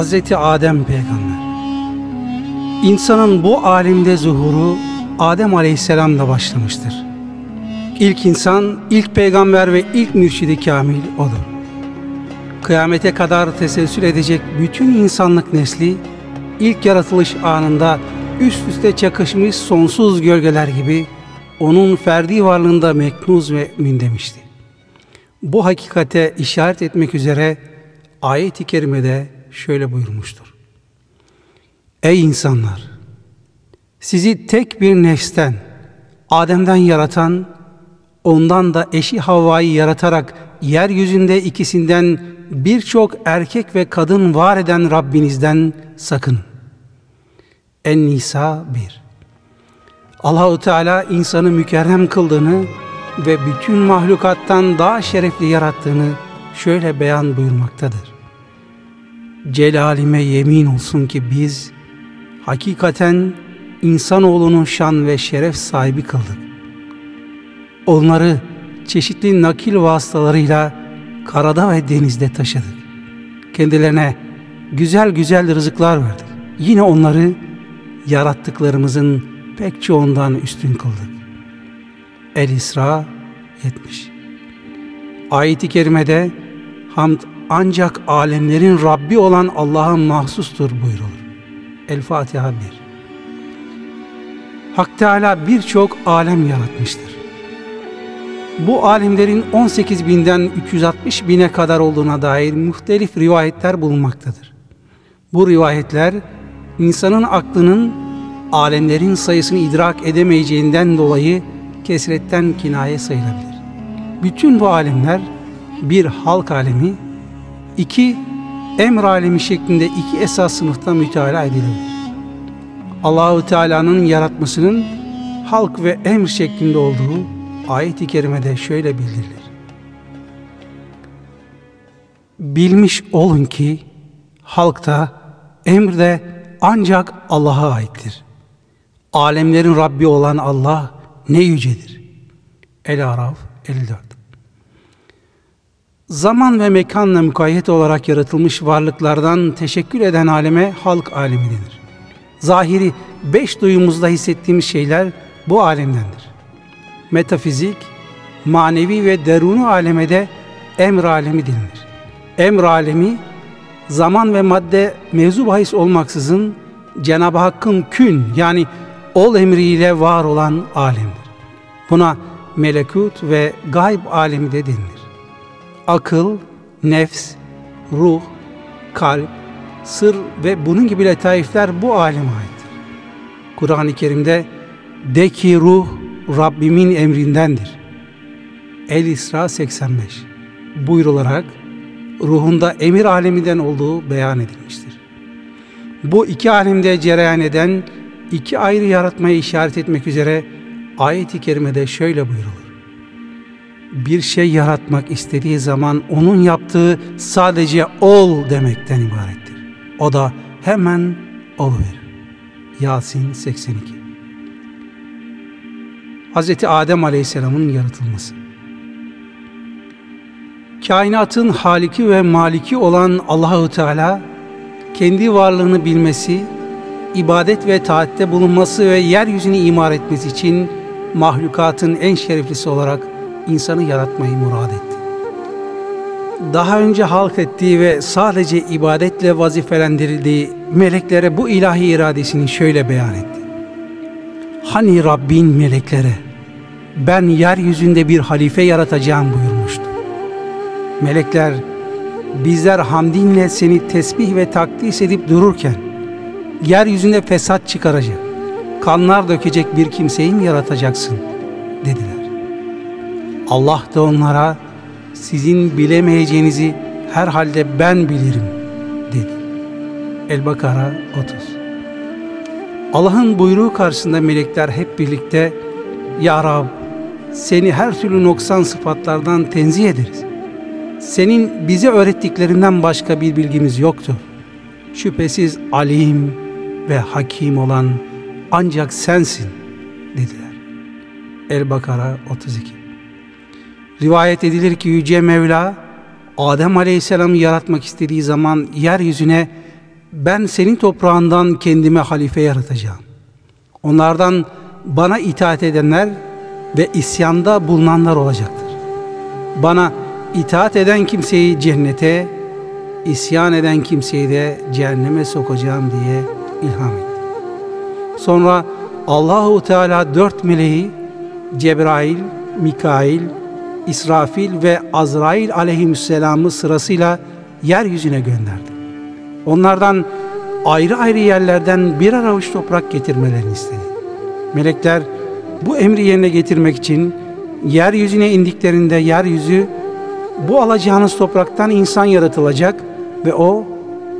Hazreti Adem peygamber. İnsanın bu alemde zuhuru Adem aleyhisselamla başlamıştır. İlk insan, ilk peygamber ve ilk mürşidi kamil odur. Kıyamete kadar teselsül edecek bütün insanlık nesli, ilk yaratılış anında üst üste çakışmış sonsuz gölgeler gibi onun ferdi varlığında meknuz ve mümin demişti. Bu hakikate işaret etmek üzere ayet-i kerimede şöyle buyurmuştur. Ey insanlar! Sizi tek bir nefsten, Adem'den yaratan, ondan da eşi Havva'yı yaratarak yeryüzünde ikisinden birçok erkek ve kadın var eden Rabbinizden sakının. En-Nisa 1 Allahu Teala insanı mükerrem kıldığını ve bütün mahlukattan daha şerefli yarattığını şöyle beyan buyurmaktadır. Celalime yemin olsun ki biz hakikaten insanoğlunun şan ve şeref sahibi kıldık. Onları çeşitli nakil vasıtalarıyla karada ve denizde taşıdık. Kendilerine güzel güzel rızıklar verdik. Yine onları yarattıklarımızın pek çoğundan üstün kıldık. El-İsra 70 Ayet-i Kerime'de hamd ancak alemlerin Rabbi olan Allah'a mahsustur buyrulur. El-Fatiha 1 Hak Teala birçok alem yaratmıştır. Bu alemlerin 18 binden 360 bine kadar olduğuna dair muhtelif rivayetler bulunmaktadır. Bu rivayetler insanın aklının alemlerin sayısını idrak edemeyeceğinden dolayı kesretten kinaye sayılabilir. Bütün bu alemler bir halk alemi, iki emr alemi şeklinde iki esas sınıfta müteala edilebilir. Allahu Teala'nın yaratmasının halk ve emr şeklinde olduğu ayet-i kerimede şöyle bildirilir. Bilmiş olun ki halkta emrde ancak Allah'a aittir. Alemlerin Rabbi olan Allah ne yücedir. El-Araf 54 Zaman ve mekanla mukayyet olarak yaratılmış varlıklardan teşekkür eden aleme halk alemi denir. Zahiri beş duyumuzda hissettiğimiz şeyler bu alemdendir. Metafizik, manevi ve derunu alemede emr alemi denilir. Emr alemi, zaman ve madde mevzu bahis olmaksızın Cenab-ı Hakk'ın kün yani ol emriyle var olan alemdir. Buna melekut ve gayb alemi de denilir. Akıl, nefs, ruh, kalp, sır ve bunun gibi letaifler bu aleme aittir. Kur'an-ı Kerim'de de ki ruh Rabbimin emrindendir. El-İsra 85 buyrularak ruhunda emir aleminden olduğu beyan edilmiştir. Bu iki alemde cereyan eden iki ayrı yaratmaya işaret etmek üzere ayet-i kerimede şöyle buyurulur. Bir şey yaratmak istediği zaman onun yaptığı sadece ol demekten ibarettir. O da hemen oluverir. Yasin 82 Hz. Adem Aleyhisselam'ın yaratılması Kainatın haliki ve maliki olan Allahu Teala kendi varlığını bilmesi, ibadet ve taatte bulunması ve yeryüzünü imar etmesi için mahlukatın en şereflisi olarak insanı yaratmayı murad etti. Daha önce halk ettiği ve sadece ibadetle vazifelendirildiği meleklere bu ilahi iradesini şöyle beyan etti. Hani Rabbin meleklere ben yeryüzünde bir halife yaratacağım buyurmuştu. Melekler bizler hamdinle seni tesbih ve takdis edip dururken yeryüzünde fesat çıkaracak, kanlar dökecek bir kimseyi mi yaratacaksın. Allah da onlara sizin bilemeyeceğinizi herhalde ben bilirim dedi. El-Bakara 30 Allah'ın buyruğu karşısında melekler hep birlikte Ya Rab seni her türlü noksan sıfatlardan tenzih ederiz. Senin bize öğrettiklerinden başka bir bilgimiz yoktur. Şüphesiz alim ve hakim olan ancak sensin dediler. El-Bakara 32 Rivayet edilir ki Yüce Mevla Adem Aleyhisselam'ı yaratmak istediği zaman yeryüzüne ben senin toprağından kendime halife yaratacağım. Onlardan bana itaat edenler ve isyanda bulunanlar olacaktır. Bana itaat eden kimseyi cennete, isyan eden kimseyi de cehenneme sokacağım diye ilham etti. Sonra Allahu Teala dört meleği Cebrail, Mikail, İsrafil ve Azrail aleyhisselamı sırasıyla yeryüzüne gönderdi. Onlardan ayrı ayrı yerlerden bir avuç toprak getirmelerini istedi. Melekler bu emri yerine getirmek için yeryüzüne indiklerinde yeryüzü bu alacağınız topraktan insan yaratılacak ve o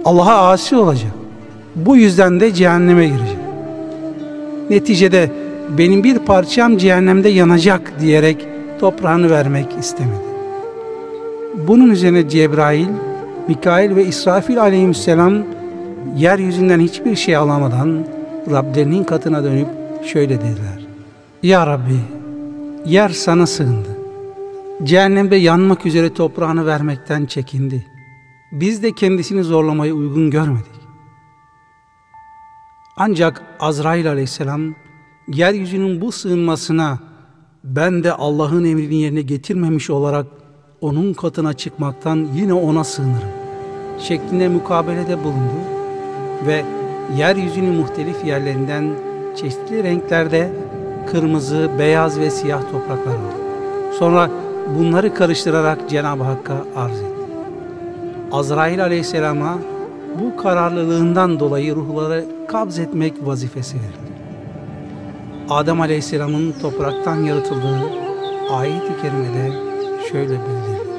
Allah'a asi olacak. Bu yüzden de cehenneme girecek. Neticede benim bir parçam cehennemde yanacak diyerek toprağını vermek istemedi. Bunun üzerine Cebrail, Mikail ve İsrafil aleyhisselam yeryüzünden hiçbir şey alamadan Rablerinin katına dönüp şöyle dediler. Ya Rabbi, yer sana sığındı. Cehennemde yanmak üzere toprağını vermekten çekindi. Biz de kendisini zorlamayı uygun görmedik. Ancak Azrail aleyhisselam yeryüzünün bu sığınmasına ben de Allah'ın emrini yerine getirmemiş olarak onun katına çıkmaktan yine ona sığınırım şeklinde mukabelede bulundu ve yeryüzünün muhtelif yerlerinden çeşitli renklerde kırmızı, beyaz ve siyah topraklar aldı. Sonra bunları karıştırarak Cenab-ı Hakk'a arz etti. Azrail aleyhisselama bu kararlılığından dolayı ruhları kabz etmek vazifesi verildi. Adem aleyhisselamın topraktan yaratıldığı ayet-i kerimede şöyle bildirildi.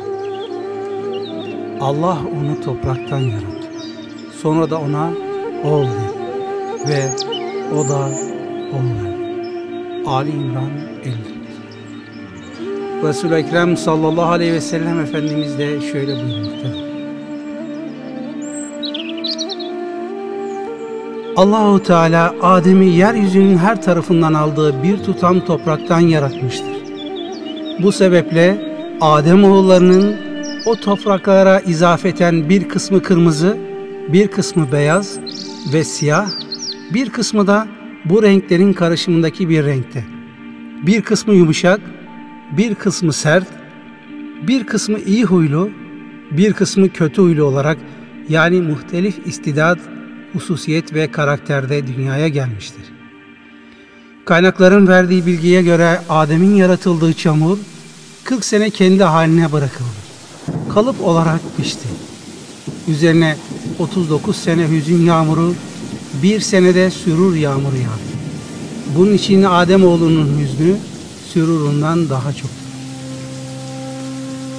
Allah onu topraktan yarattı. Sonra da ona ol dedi. Ve o da verdi. Ali İmran 50 Resul-i Ekrem sallallahu aleyhi ve sellem Efendimiz de şöyle buyurmaktadır. Allahu Teala Adem'i yeryüzünün her tarafından aldığı bir tutam topraktan yaratmıştır. Bu sebeple Adem oğullarının o topraklara izafeten bir kısmı kırmızı, bir kısmı beyaz ve siyah, bir kısmı da bu renklerin karışımındaki bir renkte. Bir kısmı yumuşak, bir kısmı sert, bir kısmı iyi huylu, bir kısmı kötü huylu olarak yani muhtelif istidat, hususiyet ve karakterde dünyaya gelmiştir. Kaynakların verdiği bilgiye göre Adem'in yaratıldığı çamur 40 sene kendi haline bırakıldı. Kalıp olarak pişti. Üzerine 39 sene hüzün yağmuru, bir senede sürur yağmuru yağdı. Bunun için Adem oğlunun hüznü sürurundan daha çok.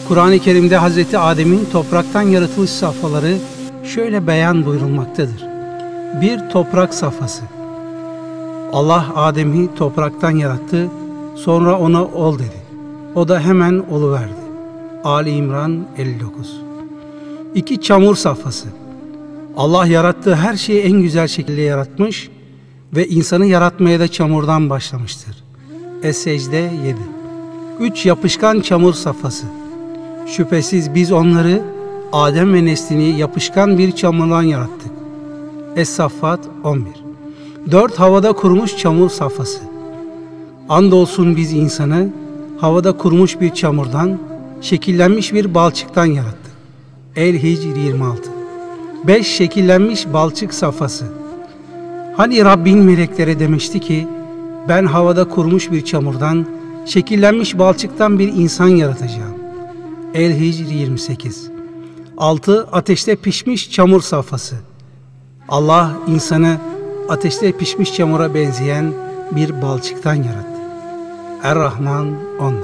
Kur'an-ı Kerim'de Hazreti Adem'in topraktan yaratılış safhaları şöyle beyan buyurulmaktadır. Bir toprak safhası. Allah Adem'i topraktan yarattı, sonra ona ol dedi. O da hemen oluverdi. Ali İmran 59 İki çamur safhası. Allah yarattığı her şeyi en güzel şekilde yaratmış ve insanı yaratmaya da çamurdan başlamıştır. Es-Secde 7 Üç yapışkan çamur safhası. Şüphesiz biz onları Adem ve neslini yapışkan bir çamurdan yarattık. Es-Saffat 11 Dört havada kurumuş çamur safhası. Andolsun biz insanı havada kurumuş bir çamurdan, şekillenmiş bir balçıktan yarattık. El-Hicr 26 Beş şekillenmiş balçık safhası. Hani Rabbin meleklere demişti ki, ben havada kurmuş bir çamurdan, şekillenmiş balçıktan bir insan yaratacağım. El-Hicr 28 6. Ateşte pişmiş çamur safhası. Allah insanı ateşte pişmiş çamura benzeyen bir balçıktan yarattı. Er-Rahman 14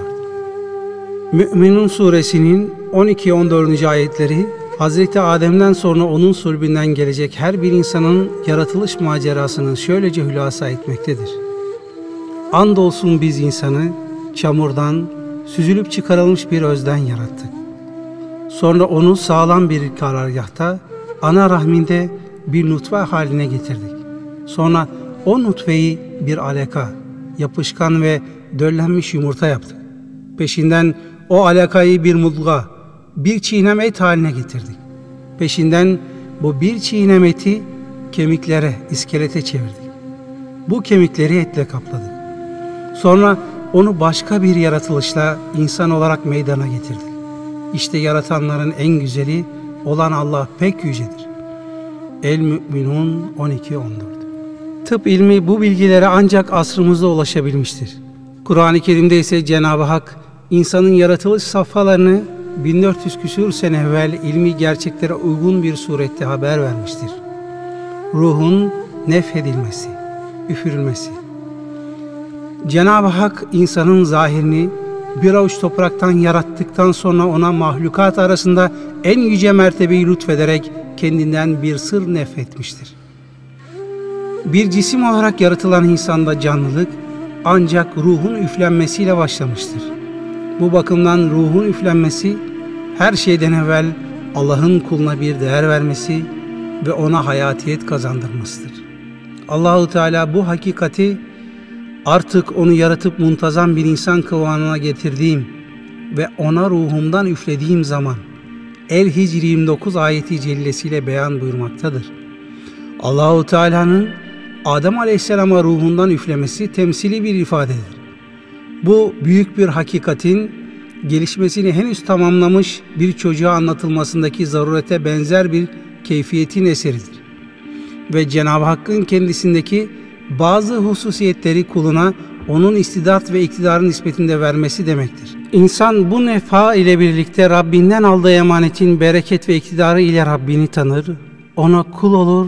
Mü'minun suresinin 12-14. ayetleri Hazreti Adem'den sonra onun sulbünden gelecek her bir insanın yaratılış macerasını şöylece hülasa etmektedir. Andolsun biz insanı çamurdan, süzülüp çıkarılmış bir özden yarattık. Sonra onu sağlam bir karargahta, ana rahminde bir nutfe haline getirdik. Sonra o nutfeyi bir aleka, yapışkan ve döllenmiş yumurta yaptık. Peşinden o alakayı bir mudga, bir çiğnem et haline getirdik. Peşinden Bu bir çiğnem eti kemiklere, iskelete çevirdik. Bu kemikleri etle kapladık. Sonra onu başka bir yaratılışla insan olarak meydana getirdik. İşte yaratanların en güzeli olan Allah pek yücedir. El Mü'minun 12-14 Tıp ilmi bu bilgilere ancak asrımızda ulaşabilmiştir. Kur'an-ı Kerim'de ise Cenab-ı Hak insanın yaratılış safhalarını 1400 küsur sene evvel ilmi gerçeklere uygun bir surette haber vermiştir. Ruhun nefhedilmesi, üfürülmesi. Cenab-ı Hak insanın zahirini bir avuç topraktan yarattıktan sonra ona mahlukat arasında en yüce mertebeyi lütfederek kendinden bir sır nefretmiştir. Bir cisim olarak yaratılan insanda canlılık ancak ruhun üflenmesiyle başlamıştır. Bu bakımdan ruhun üflenmesi her şeyden evvel Allah'ın kuluna bir değer vermesi ve ona hayatiyet kazandırmasıdır. Allahu Teala bu hakikati artık onu yaratıp muntazam bir insan kıvamına getirdiğim ve ona ruhumdan üflediğim zaman El-Hicr 29 ayeti cellesiyle beyan buyurmaktadır. Allahu Teala'nın Adem Aleyhisselam'a ruhundan üflemesi temsili bir ifadedir. Bu büyük bir hakikatin gelişmesini henüz tamamlamış bir çocuğa anlatılmasındaki zarurete benzer bir keyfiyetin eseridir. Ve Cenab-ı Hakk'ın kendisindeki bazı hususiyetleri kuluna onun istidat ve iktidarın nispetinde vermesi demektir. İnsan bu nefa ile birlikte Rabbinden aldığı emanetin bereket ve iktidarı ile Rabbini tanır, ona kul olur,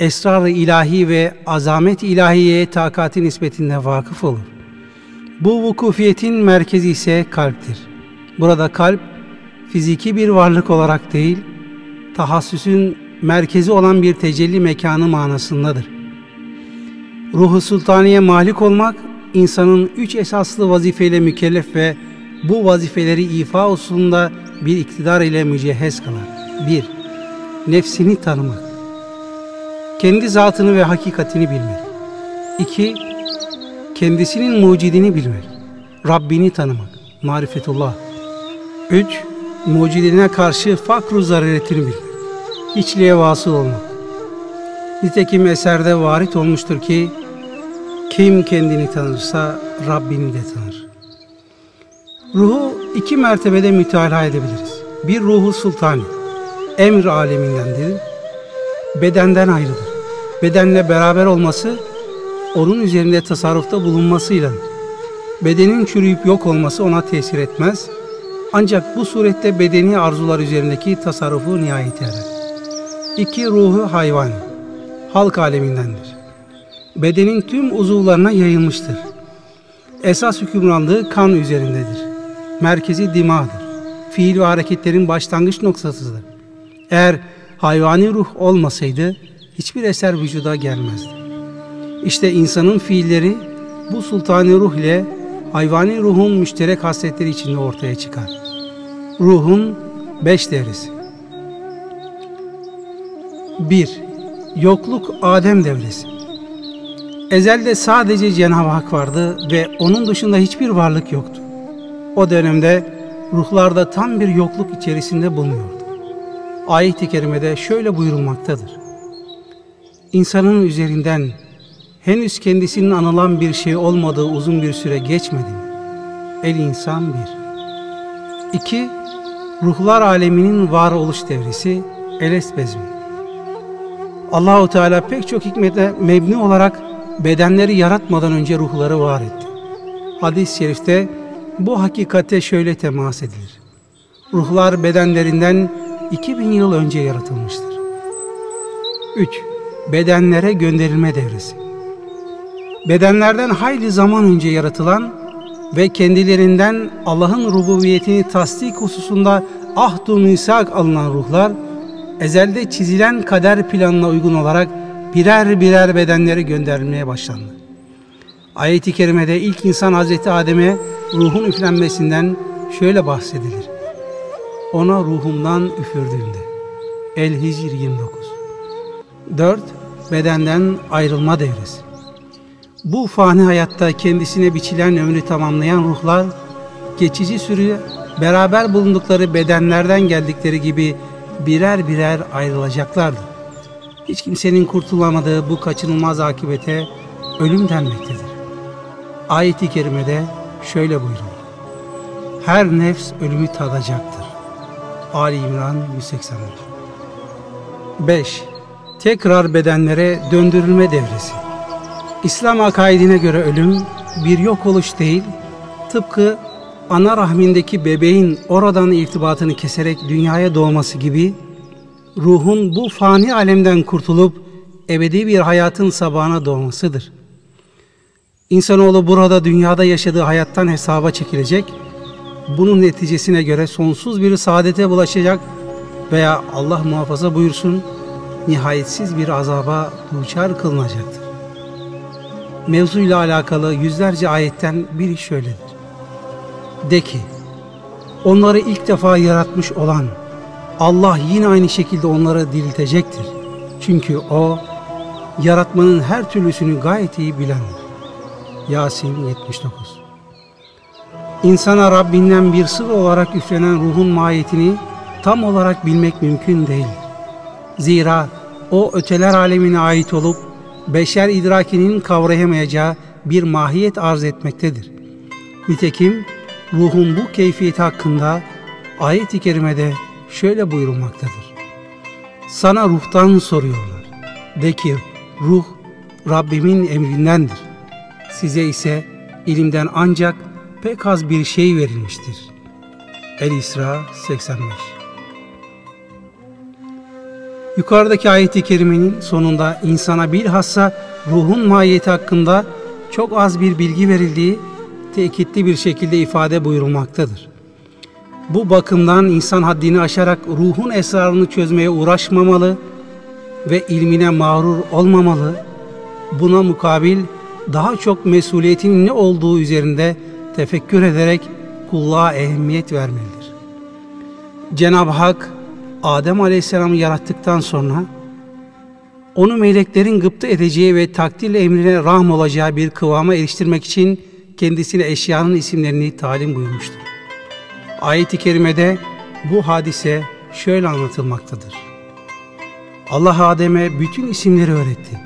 esrar-ı ilahi ve azamet ilahiyeye takati nispetinde vakıf olur. Bu vukufiyetin merkezi ise kalptir. Burada kalp fiziki bir varlık olarak değil, tahassüsün merkezi olan bir tecelli mekanı manasındadır. Ruhu sultaniye malik olmak, insanın üç esaslı vazifeyle mükellef ve bu vazifeleri ifa hususunda bir iktidar ile mücehhez kılar. 1. Nefsini tanımak. Kendi zatını ve hakikatini bilmek. 2. Kendisinin mucidini bilmek. Rabbini tanımak. Marifetullah. 3. Mucidine karşı fakru zaruretini bilmek. Hiçliğe vasıl olmak. Nitekim eserde varit olmuştur ki kim kendini tanırsa Rabbini de tanır. Ruhu iki mertebede mütalaa edebiliriz. Bir ruhu sultani, emr alemindendir, bedenden ayrıdır. Bedenle beraber olması, onun üzerinde tasarrufta bulunmasıyla. Bedenin çürüyüp yok olması ona tesir etmez. Ancak bu surette bedeni arzular üzerindeki tasarrufu nihayet erer. İki ruhu hayvan, halk alemindendir. Bedenin tüm uzuvlarına yayılmıştır. Esas hükümranlığı kan üzerindedir. Merkezi dimadır. Fiil ve hareketlerin başlangıç noktasıdır. Eğer hayvani ruh olmasaydı hiçbir eser vücuda gelmezdi. İşte insanın fiilleri bu sultani ruh ile hayvani ruhun müşterek hasletleri içinde ortaya çıkar. Ruhun beş devresi. 1. Yokluk Adem devresi. Ezelde sadece Cenab-ı Hak vardı ve onun dışında hiçbir varlık yoktu. O dönemde ruhlarda tam bir yokluk içerisinde bulunuyordu. Ayet-i kerimede şöyle buyurulmaktadır. İnsanın üzerinden henüz kendisinin anılan bir şey olmadığı uzun bir süre geçmedi El insan bir. İki, ruhlar aleminin varoluş devresi Eles bezmi. Allahu Teala pek çok hikmete mebni olarak bedenleri yaratmadan önce ruhları var etti. Hadis-i şerifte bu hakikate şöyle temas edilir. Ruhlar bedenlerinden 2000 yıl önce yaratılmıştır. 3. Bedenlere gönderilme devresi. Bedenlerden hayli zaman önce yaratılan ve kendilerinden Allah'ın rububiyetini tasdik hususunda ahd-ı misak alınan ruhlar, ezelde çizilen kader planına uygun olarak birer birer bedenleri gönderilmeye başlandı. Ayet-i Kerime'de ilk insan Hazreti Adem'e ruhun üflenmesinden şöyle bahsedilir. Ona ruhumdan üfürdüğümde. El-Hicr 29 4. Bedenden ayrılma devresi. Bu fani hayatta kendisine biçilen ömrü tamamlayan ruhlar, geçici süre beraber bulundukları bedenlerden geldikleri gibi birer birer ayrılacaklardı. Hiç kimsenin kurtulamadığı bu kaçınılmaz akibete ölüm denmektedir. Ayet-i kerimede şöyle buyurulur. Her nefs ölümü tadacaktır. Ali İmran 181 5. Tekrar bedenlere döndürülme devresi İslam akaidine göre ölüm bir yok oluş değil, tıpkı ana rahmindeki bebeğin oradan irtibatını keserek dünyaya doğması gibi ruhun bu fani alemden kurtulup ebedi bir hayatın sabahına doğmasıdır. İnsanoğlu burada dünyada yaşadığı hayattan hesaba çekilecek, bunun neticesine göre sonsuz bir saadete bulaşacak veya Allah muhafaza buyursun nihayetsiz bir azaba duçar kılınacaktır. Mevzuyla alakalı yüzlerce ayetten biri şöyledir. De ki, onları ilk defa yaratmış olan Allah yine aynı şekilde onları diriltecektir. Çünkü O, yaratmanın her türlüsünü gayet iyi bilendir. Yasin 79 İnsana Rabbinden bir sır olarak üflenen ruhun mahiyetini tam olarak bilmek mümkün değil. Zira o öteler alemine ait olup beşer idrakinin kavrayamayacağı bir mahiyet arz etmektedir. Nitekim ruhun bu keyfiyeti hakkında ayet-i kerimede şöyle buyurulmaktadır. Sana ruhtan soruyorlar. De ki ruh Rabbimin emrindendir. Size ise ilimden ancak pek az bir şey verilmiştir. El-İsra 85 Yukarıdaki ayet-i kerimenin sonunda insana bilhassa ruhun mahiyeti hakkında çok az bir bilgi verildiği tekitli bir şekilde ifade buyurulmaktadır. Bu bakımdan insan haddini aşarak ruhun esrarını çözmeye uğraşmamalı ve ilmine mağrur olmamalı. Buna mukabil daha çok mesuliyetin ne olduğu üzerinde tefekkür ederek kulluğa ehemmiyet vermelidir. Cenab-ı Hak Adem Aleyhisselam'ı yarattıktan sonra onu meleklerin gıpta edeceği ve takdirle emrine rahm olacağı bir kıvama eriştirmek için kendisine eşyanın isimlerini talim buyurmuştur. Ayet-i kerimede bu hadise şöyle anlatılmaktadır. Allah Adem'e bütün isimleri öğretti.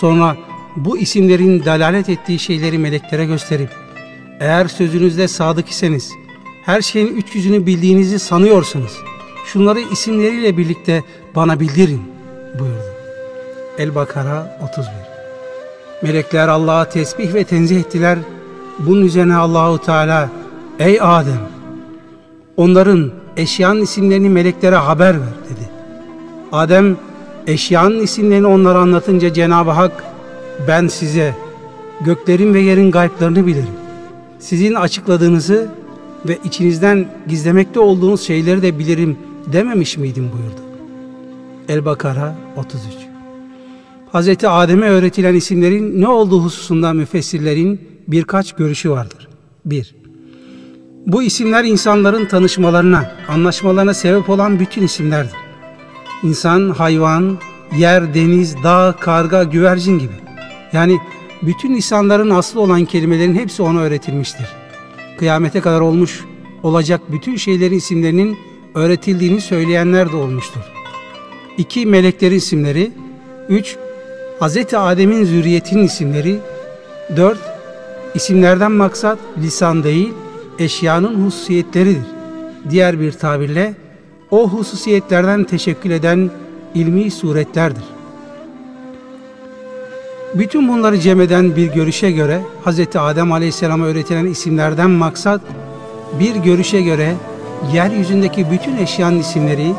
Sonra bu isimlerin dalalet ettiği şeyleri meleklere gösterip eğer sözünüzde sadık iseniz her şeyin üç yüzünü bildiğinizi sanıyorsunuz. Şunları isimleriyle birlikte bana bildirin buyurdu. El-Bakara 31 Melekler Allah'a tesbih ve tenzih ettiler. Bunun üzerine Allahu Teala Ey Adem onların eşyanın isimlerini meleklere haber ver dedi. Adem eşyanın isimlerini onlara anlatınca Cenab-ı Hak ben size göklerin ve yerin gayplarını bilirim. Sizin açıkladığınızı ve içinizden gizlemekte olduğunuz şeyleri de bilirim dememiş miydim buyurdu. El-Bakara 33 Hz. Adem'e öğretilen isimlerin ne olduğu hususunda müfessirlerin birkaç görüşü vardır. 1. Bu isimler insanların tanışmalarına, anlaşmalarına sebep olan bütün isimlerdir. İnsan, hayvan, yer, deniz, dağ, karga, güvercin gibi. Yani bütün insanların aslı olan kelimelerin hepsi ona öğretilmiştir. Kıyamete kadar olmuş olacak bütün şeylerin isimlerinin öğretildiğini söyleyenler de olmuştur. 2. Meleklerin isimleri 3. Hz. Adem'in zürriyetinin isimleri 4. İsimlerden maksat lisan değil, eşyanın hususiyetleridir. Diğer bir tabirle o hususiyetlerden teşekkül eden ilmi suretlerdir. Bütün bunları cem eden bir görüşe göre Hz. Adem Aleyhisselam'a öğretilen isimlerden maksat bir görüşe göre yeryüzündeki bütün eşyanın isimleri,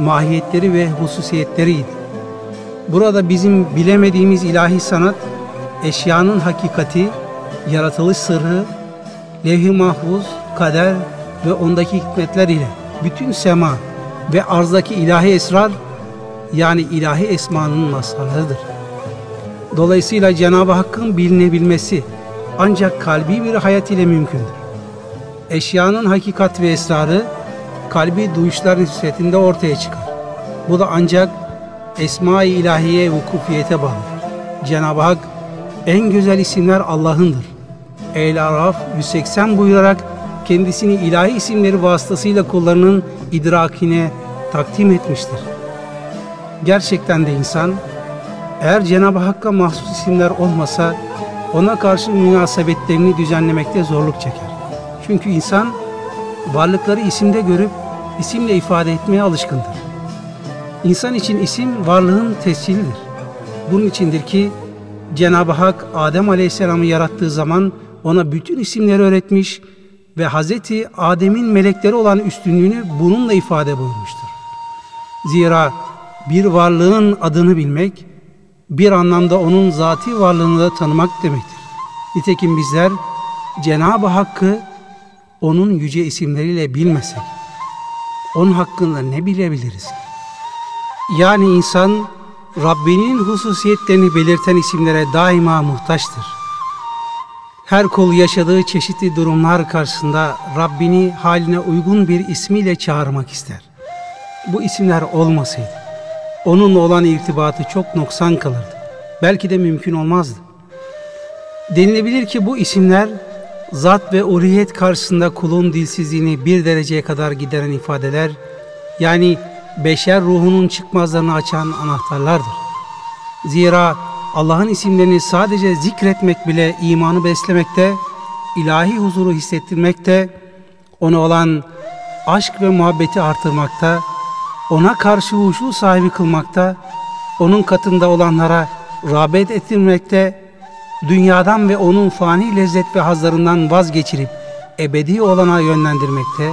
mahiyetleri ve hususiyetleriydi. Burada bizim bilemediğimiz ilahi sanat, eşyanın hakikati, yaratılış sırrı, levh-i mahfuz, kader ve ondaki hikmetler ile bütün sema ve arzdaki ilahi esrar yani ilahi esmanın mazharıdır. Dolayısıyla Cenab-ı Hakk'ın bilinebilmesi ancak kalbi bir hayat ile mümkündür. Eşyanın hakikat ve esrarı kalbi duyuşlar nispetinde ortaya çıkar. Bu da ancak Esma-i İlahiye vukufiyete bağlı. Cenab-ı Hak en güzel isimler Allah'ındır. El-Araf 180 buyurarak kendisini ilahi isimleri vasıtasıyla kullarının idrakine, takdim etmiştir. Gerçekten de insan eğer Cenab-ı Hakk'a mahsus isimler olmasa ona karşı münasebetlerini düzenlemekte zorluk çeker. Çünkü insan varlıkları isimde görüp isimle ifade etmeye alışkındır. İnsan için isim varlığın tescilidir. Bunun içindir ki Cenab-ı Hak Adem Aleyhisselam'ı yarattığı zaman ona bütün isimleri öğretmiş ve Hazreti Adem'in melekleri olan üstünlüğünü bununla ifade buyurmuştur. Zira bir varlığın adını bilmek, bir anlamda onun zati varlığını da tanımak demektir. Nitekim bizler Cenab-ı Hakk'ı onun yüce isimleriyle bilmesek, onun hakkında ne bilebiliriz? Yani insan Rabbinin hususiyetlerini belirten isimlere daima muhtaçtır. Her kul yaşadığı çeşitli durumlar karşısında Rabbini haline uygun bir ismiyle çağırmak ister. Bu isimler olmasaydı, onunla olan irtibatı çok noksan kalırdı. Belki de mümkün olmazdı. Denilebilir ki bu isimler zat ve uriyet karşısında kulun dilsizliğini bir dereceye kadar gideren ifadeler, yani beşer ruhunun çıkmazlarını açan anahtarlardır. Zira Allah'ın isimlerini sadece zikretmek bile imanı beslemekte, ilahi huzuru hissettirmekte, ona olan aşk ve muhabbeti artırmakta, ona karşı huşu sahibi kılmakta, onun katında olanlara rağbet ettirmekte, dünyadan ve onun fani lezzet ve hazlarından vazgeçirip ebedi olana yönlendirmekte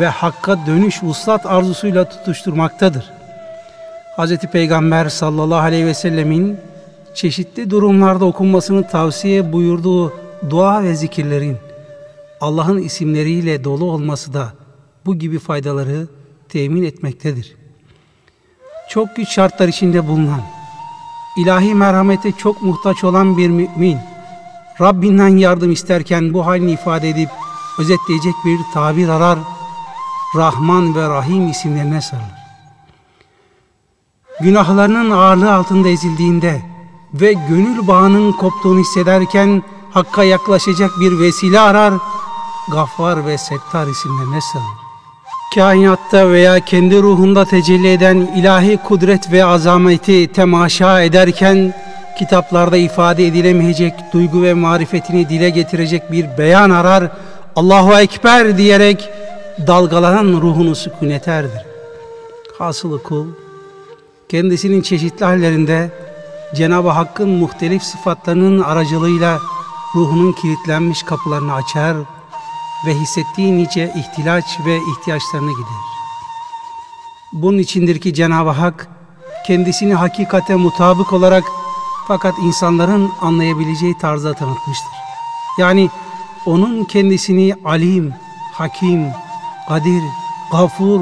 ve hakka dönüş vuslat arzusuyla tutuşturmaktadır. Hz. Peygamber sallallahu aleyhi ve sellemin çeşitli durumlarda okunmasını tavsiye buyurduğu dua ve zikirlerin Allah'ın isimleriyle dolu olması da bu gibi faydaları temin etmektedir. Çok güç şartlar içinde bulunan, ilahi merhamete çok muhtaç olan bir mümin, Rabbinden yardım isterken bu halini ifade edip özetleyecek bir tabir arar, Rahman ve Rahim isimlerine sarılır. Günahlarının ağırlığı altında ezildiğinde ve gönül bağının koptuğunu hissederken Hakk'a yaklaşacak bir vesile arar, Gaffar ve Settar isimlerine sığınır. Kainatta veya kendi ruhunda tecelli eden ilahi kudret ve azameti temaşa ederken kitaplarda ifade edilemeyecek duygu ve marifetini dile getirecek bir beyan arar, Allahu Ekber diyerek dalgalanan ruhunu sükuneterdir. Hasılı kul, kendisinin çeşitli hallerinde Cenab-ı Hakk'ın muhtelif sıfatlarının aracılığıyla ruhunun kilitlenmiş kapılarını açar ve hissettiği nice ihtilaç ve ihtiyaçlarını giderir. Bunun içindir ki Cenab-ı Hak kendisini hakikate mutabık olarak fakat insanların anlayabileceği tarzda tanıtmıştır. Yani onun kendisini alim, hakim, kadir, gafur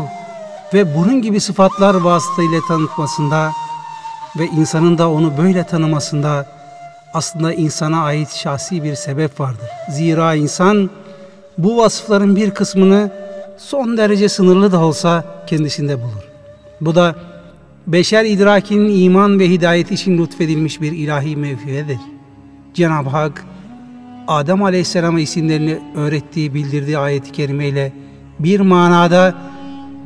ve bunun gibi sıfatlar vasıtayla tanıtmasında ve insanın da onu böyle tanımasında aslında insana ait şahsi bir sebep vardır. Zira insan bu vasıfların bir kısmını son derece sınırlı da olsa kendisinde bulur. Bu da beşer idrakinin iman ve hidayet için lütfedilmiş bir ilahi mevfiyedir. Cenab-ı Hak Adem Aleyhisselam'a isimlerini öğrettiği, bildirdiği ayet-i kerimeyle bir manada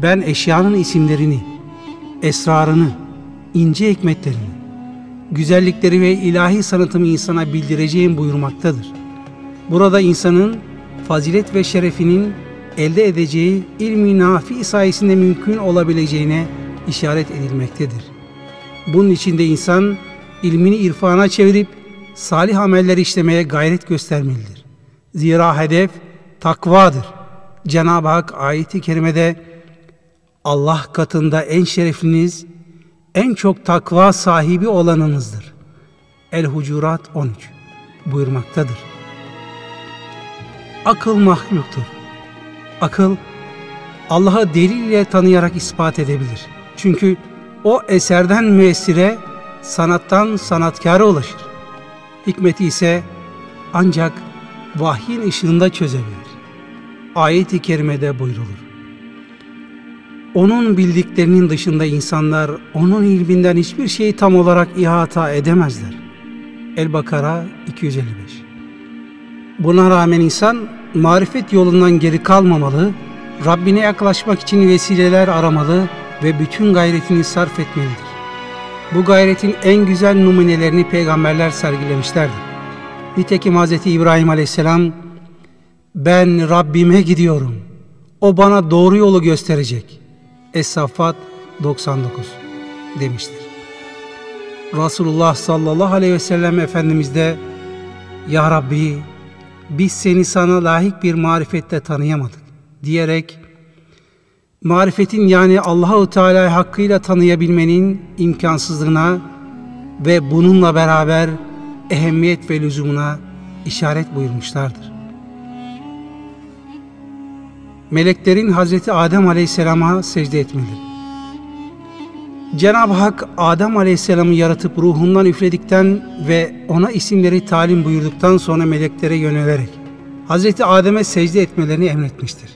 ben eşyanın isimlerini, esrarını, ince hikmetlerini, güzellikleri ve ilahi sanatımı insana bildireceğim buyurmaktadır. Burada insanın fazilet ve şerefinin elde edeceği ilmi nafi sayesinde mümkün olabileceğine işaret edilmektedir. Bunun için de insan ilmini irfana çevirip salih ameller işlemeye gayret göstermelidir. Zira hedef takvadır. Cenab-ı Hak ayeti kerimede Allah katında en şerefliniz, en çok takva sahibi olanınızdır. El-Hucurat 13 buyurmaktadır. Akıl mahluktur. Akıl Allah'ı delille tanıyarak ispat edebilir. Çünkü o eserden müessire, sanattan sanatkara ulaşır. Hikmeti ise ancak vahyin ışığında çözebilir. Ayet-i kerimede buyrulur. Onun bildiklerinin dışında insanlar onun ilminden hiçbir şeyi tam olarak ihata edemezler. El-Bakara 255 Buna rağmen insan marifet yolundan geri kalmamalı, Rabbine yaklaşmak için vesileler aramalı ve bütün gayretini sarf etmelidir. Bu gayretin en güzel numunelerini peygamberler sergilemişlerdir. Nitekim Hz. İbrahim Aleyhisselam ben Rabbime gidiyorum. O bana doğru yolu gösterecek. Es-Saffat 99 demiştir. Resulullah sallallahu aleyhi ve sellem Efendimiz de Ya Rabbi biz seni sana layık bir marifette tanıyamadık diyerek marifetin yani Allahu Teala'yı hakkıyla tanıyabilmenin imkansızlığına ve bununla beraber ehemmiyet ve lüzumuna işaret buyurmuşlardır. Meleklerin Hazreti Adem Aleyhisselam'a secde etmeleri. Cenab-ı Hak Adem Aleyhisselam'ı yaratıp ruhundan üfledikten ve ona isimleri talim buyurduktan sonra meleklere yönelerek Hazreti Adem'e secde etmelerini emretmiştir.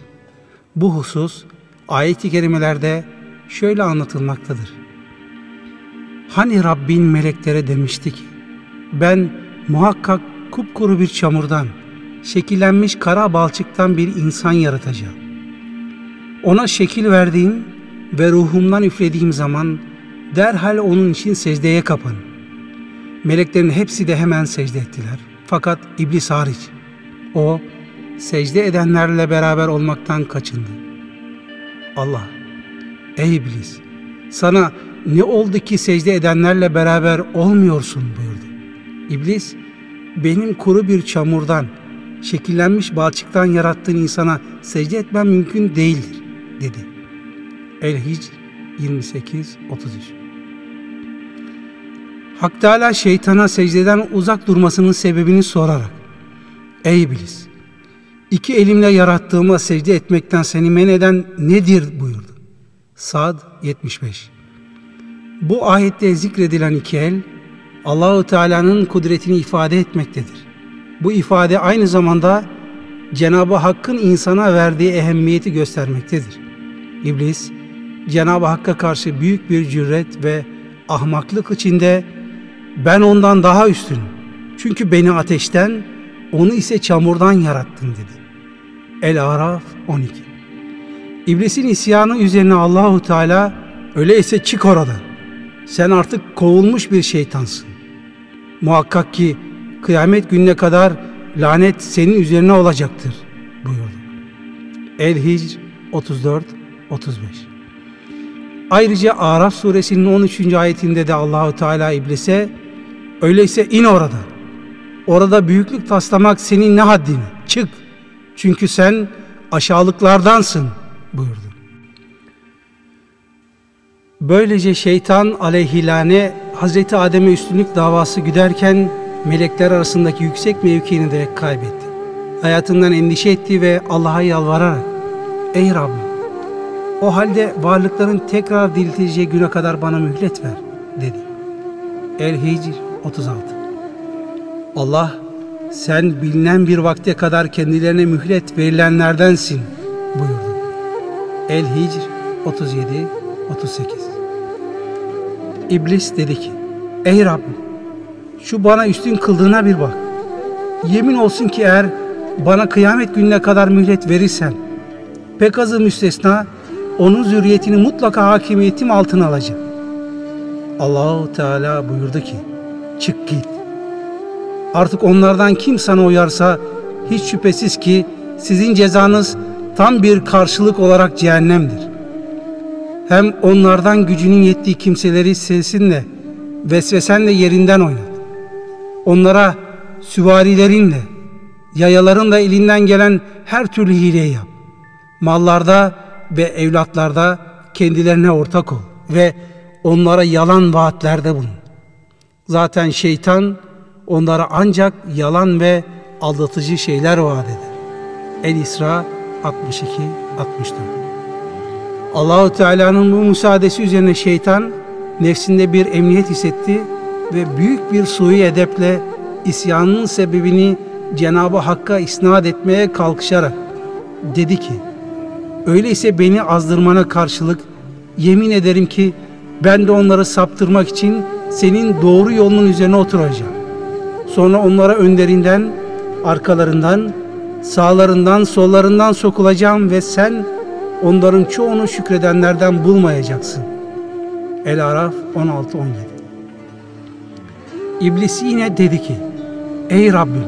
Bu husus ayet-i kerimelerde şöyle anlatılmaktadır. Hani Rabbin meleklere demişti ki, ben muhakkak kupkuru bir çamurdan, şekillenmiş kara balçıktan bir insan yaratacağım. Ona şekil verdiğim ve ruhumdan üflediğim zaman derhal onun için secdeye kapan. Meleklerin hepsi de hemen secde ettiler. Fakat iblis hariç. O secde edenlerle beraber olmaktan kaçındı. Allah, ey iblis, sana ne oldu ki secde edenlerle beraber olmuyorsun buyurdu. İblis, benim kuru bir çamurdan, şekillenmiş balçıktan yarattığın insana secde etmem mümkün değildir, dedi. El-Hicr 28-33 Hak Teala şeytana secdeden uzak durmasının sebebini sorarak Ey iblis! İki elimle yarattığıma secde etmekten seni men eden nedir buyurdu. Sad 75 Bu ayette zikredilen iki el Allahu Teala'nın kudretini ifade etmektedir. Bu ifade aynı zamanda Cenab-ı Hakk'ın insana verdiği ehemmiyeti göstermektedir. İblis, Cenab-ı Hakk'a karşı büyük bir cüret ve ahmaklık içinde ben ondan daha üstün. Çünkü beni ateşten, onu ise çamurdan yarattın dedi. El-Araf 12 İblisin isyanı üzerine Allahu Teala öyleyse çık oradan. Sen artık kovulmuş bir şeytansın. Muhakkak ki kıyamet gününe kadar lanet senin üzerine olacaktır buyurdu. El-Hicr 34 35 Ayrıca Araf suresinin 13. ayetinde de Allahu Teala iblise öyleyse in orada. Orada büyüklük taslamak senin ne haddini? Çık. Çünkü sen aşağılıklardansın buyurdu. Böylece şeytan aleyhilane Hazreti Adem'e üstünlük davası güderken melekler arasındaki yüksek mevkiini de kaybetti. Hayatından endişe etti ve Allah'a yalvararak Ey Rabbim o halde varlıkların tekrar diriltileceği güne kadar bana mühlet ver dedi. El-Hicr 36 Allah sen bilinen bir vakte kadar kendilerine mühlet verilenlerdensin buyurdu. El-Hicr 37 38 İblis dedi ki Ey Rabbim şu bana üstün kıldığına bir bak. Yemin olsun ki eğer bana kıyamet gününe kadar mühlet verirsen pek azı müstesna onun zürriyetini mutlaka hakimiyetim altına alacağım. Allahu Teala buyurdu ki çık git. Artık onlardan kim sana uyarsa hiç şüphesiz ki sizin cezanız tam bir karşılık olarak cehennemdir. Hem onlardan gücünün yettiği kimseleri sesinle, vesvesenle yerinden oynat. Onlara süvarilerinle, yayalarınla elinden gelen her türlü hileyi yap. Mallarda ve evlatlarda kendilerine ortak ol ve onlara yalan vaatlerde bulun. Zaten şeytan onlara ancak yalan ve aldatıcı şeyler vaat eder. El-İsra 62 64 Allahu Teala'nın bu müsaadesi üzerine şeytan nefsinde bir emniyet hissetti ve büyük bir suyu edeple isyanının sebebini Cenab-ı Hakk'a isnat etmeye kalkışarak dedi ki Öyleyse beni azdırmana karşılık yemin ederim ki ben de onları saptırmak için senin doğru yolunun üzerine oturacağım. Sonra onlara önlerinden, arkalarından, sağlarından, sollarından sokulacağım ve sen onların çoğunu şükredenlerden bulmayacaksın. El-Araf 16-17 İblis yine dedi ki, Ey Rabbim,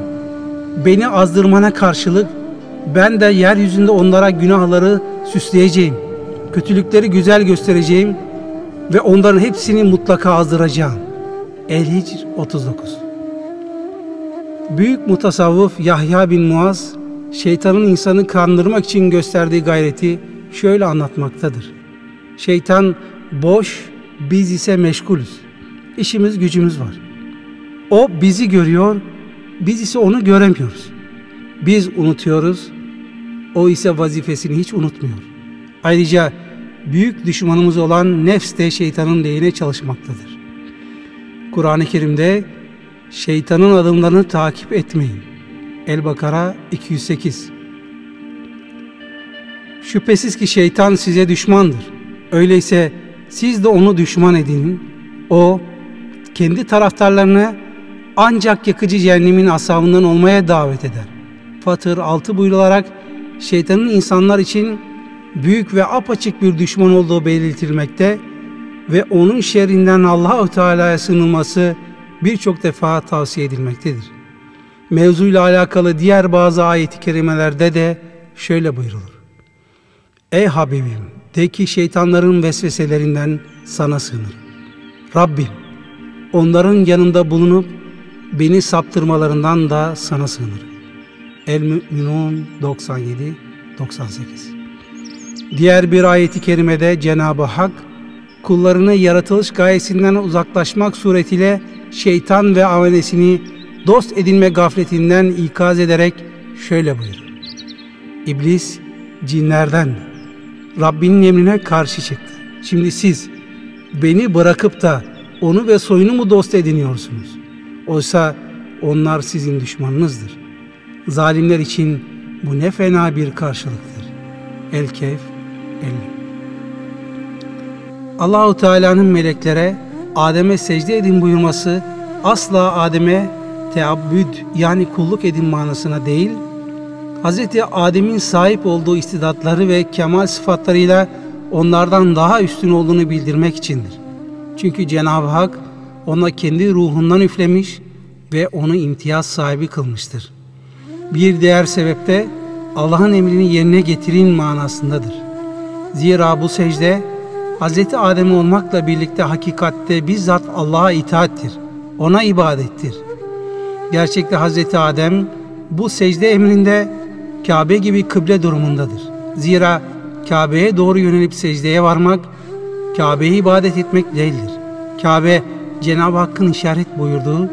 beni azdırmana karşılık ben de yeryüzünde onlara günahları süsleyeceğim, kötülükleri güzel göstereceğim ve onların hepsini mutlaka azdıracağım. El-Hicr 39 Büyük mutasavvıf Yahya bin Muaz, şeytanın insanı kandırmak için gösterdiği gayreti şöyle anlatmaktadır. Şeytan boş, biz ise meşgulüz. İşimiz gücümüz var. O bizi görüyor, biz ise onu göremiyoruz. Biz unutuyoruz, o ise vazifesini hiç unutmuyor. Ayrıca büyük düşmanımız olan nefs de şeytanın lehine çalışmaktadır. Kur'an-ı Kerim'de şeytanın adımlarını takip etmeyin. El-Bakara 208 Şüphesiz ki şeytan size düşmandır. Öyleyse siz de onu düşman edinin. O kendi taraftarlarını ancak yakıcı cehennemin asabından olmaya davet eder. Fatır 6 buyurularak şeytanın insanlar için büyük ve apaçık bir düşman olduğu belirtilmekte ve onun şerrinden Allahu Teala'ya sığınılması birçok defa tavsiye edilmektedir. Mevzuyla alakalı diğer bazı ayet-i kerimelerde de şöyle buyurulur. Ey Habibim de ki şeytanların vesveselerinden sana sığınırım. Rabbim onların yanında bulunup beni saptırmalarından da sana sığınırım. El-Mü'minun 97 98 Diğer bir ayeti kerimede Cenab-ı Hak kullarını yaratılış gayesinden uzaklaşmak suretiyle şeytan ve avanesini dost edinme gafletinden ikaz ederek şöyle buyurur. İblis cinlerden Rabbinin emrine karşı çıktı. Şimdi siz beni bırakıp da onu ve soyunu mu dost ediniyorsunuz? Oysa onlar sizin düşmanınızdır. Zalimler için bu ne fena bir karşılıktır. El-Kehf 50 Allahu Teala'nın meleklere Adem'e secde edin buyurması asla Adem'e teabbüd yani kulluk edin manasına değil, Hz. Adem'in sahip olduğu istidatları ve kemal sıfatlarıyla onlardan daha üstün olduğunu bildirmek içindir. Çünkü Cenab-ı Hak ona kendi ruhundan üflemiş ve onu imtiyaz sahibi kılmıştır. Bir diğer sebepte Allah'ın emrini yerine getirin manasındadır. Zira bu secde Hz. Adem olmakla birlikte hakikatte bizzat Allah'a itaattir, ona ibadettir. Gerçekte Hz. Adem bu secde emrinde Kabe gibi kıble durumundadır. Zira Kabe'ye doğru yönelip secdeye varmak, Kabe'ye ibadet etmek değildir. Kabe, Cenab-ı Hakk'ın işaret buyurduğu,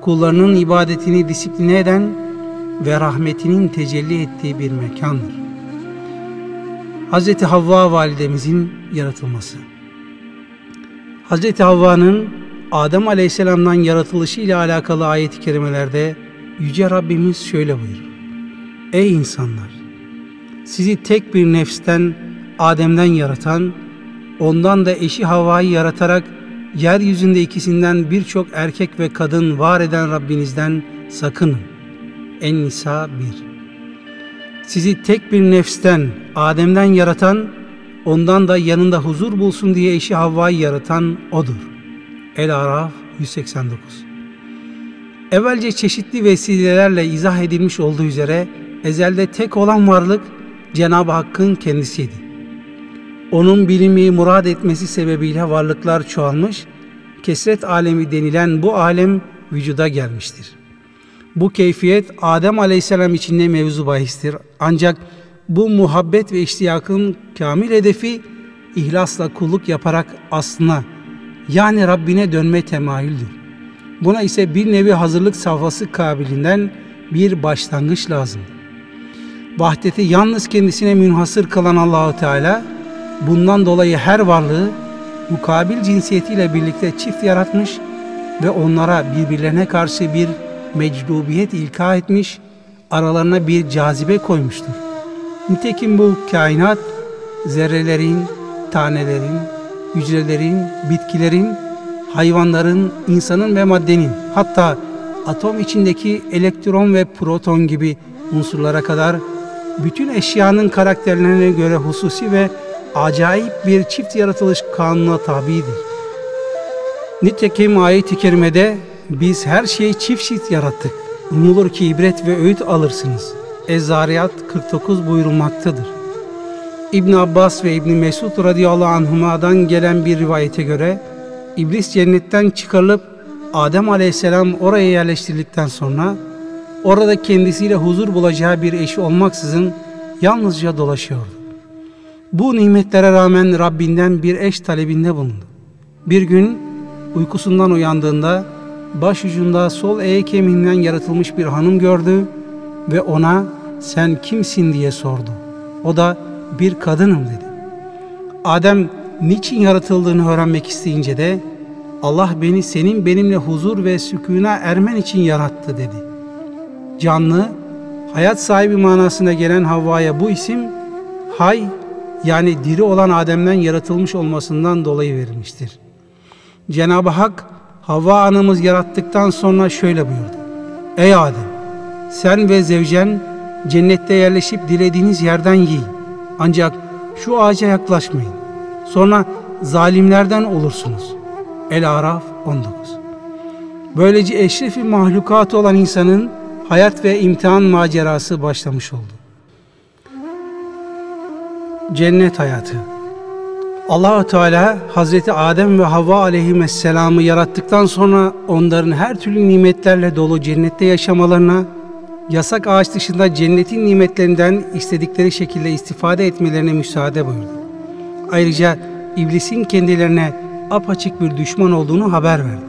kullarının ibadetini disipline eden ve rahmetinin tecelli ettiği bir mekandır. Hz. Havva validemizin yaratılması Hz. Havva'nın Adem Aleyhisselam'dan yaratılışı ile alakalı ayet-i kerimelerde Yüce Rabbimiz şöyle buyurur. Ey insanlar! Sizi tek bir nefsten Adem'den yaratan, ondan da eşi Havva'yı yaratarak yeryüzünde ikisinden birçok erkek ve kadın var eden Rabbinizden sakının. En-Nisa 1 Sizi tek bir nefsten Adem'den yaratan, ondan da yanında huzur bulsun diye eşi Havva'yı yaratan O'dur. El-Araf 189 Evvelce çeşitli vesilelerle izah edilmiş olduğu üzere ezelde tek olan varlık Cenab-ı Hakk'ın kendisiydi. Onun bilimi murad etmesi sebebiyle varlıklar çoğalmış, kesret alemi denilen bu alem vücuda gelmiştir. Bu keyfiyet Adem Aleyhisselam içinde mevzu bahistir. Ancak bu muhabbet ve iştiyakın kamil hedefi ihlasla kulluk yaparak aslına yani Rabbine dönme temayüldür. Buna ise bir nevi hazırlık safhası kabilinden bir başlangıç lazım. Vahdeti yalnız kendisine münhasır kılan Allahu Teala bundan dolayı her varlığı mukabil cinsiyetiyle birlikte çift yaratmış ve onlara birbirlerine karşı bir mecdubiyet ilka etmiş, aralarına bir cazibe koymuştur. Nitekim bu kainat zerrelerin, tanelerin, hücrelerin, bitkilerin, hayvanların, insanın ve maddenin hatta atom içindeki elektron ve proton gibi unsurlara kadar bütün eşyanın karakterlerine göre hususi ve acayip bir çift yaratılış kanununa tabidir. Nitekim ayet-i kerimede biz her şeyi çift çift yarattık. Umulur ki ibret ve öğüt alırsınız. Ez-Zariyat 49 buyurulmaktadır. İbn Abbas ve İbn Mesud radıyallahu anhuma'dan gelen bir rivayete göre İblis cennetten çıkarılıp Adem aleyhisselam oraya yerleştirildikten sonra orada kendisiyle huzur bulacağı bir eşi olmaksızın yalnızca dolaşıyordu. Bu nimetlere rağmen Rabbinden bir eş talebinde bulundu. Bir gün uykusundan uyandığında başucunda sol eğe kemiğinden yaratılmış bir hanım gördü ve ona sen kimsin diye sordu. O da bir kadınım dedi. Adem niçin yaratıldığını öğrenmek isteyince de Allah beni senin benimle huzur ve sükûna ermen için yarattı dedi. Canlı, hayat sahibi manasına gelen Havva'ya bu isim hay yani diri olan Adem'den yaratılmış olmasından dolayı verilmiştir. Cenab-ı Hak Havva anamız yarattıktan sonra şöyle buyurdu. Ey Adem! Sen ve zevcen cennette yerleşip dilediğiniz yerden yiyin. Ancak şu ağaca yaklaşmayın. Sonra zalimlerden olursunuz. El-Araf 19 Böylece eşrefi mahlukat olan insanın hayat ve imtihan macerası başlamış oldu. Cennet hayatı allah Teala Hazreti Adem ve Havva aleyhisselamı yarattıktan sonra onların her türlü nimetlerle dolu cennette yaşamalarına, yasak ağaç dışında cennetin nimetlerinden istedikleri şekilde istifade etmelerine müsaade buyurdu. Ayrıca iblisin kendilerine apaçık bir düşman olduğunu haber verdi.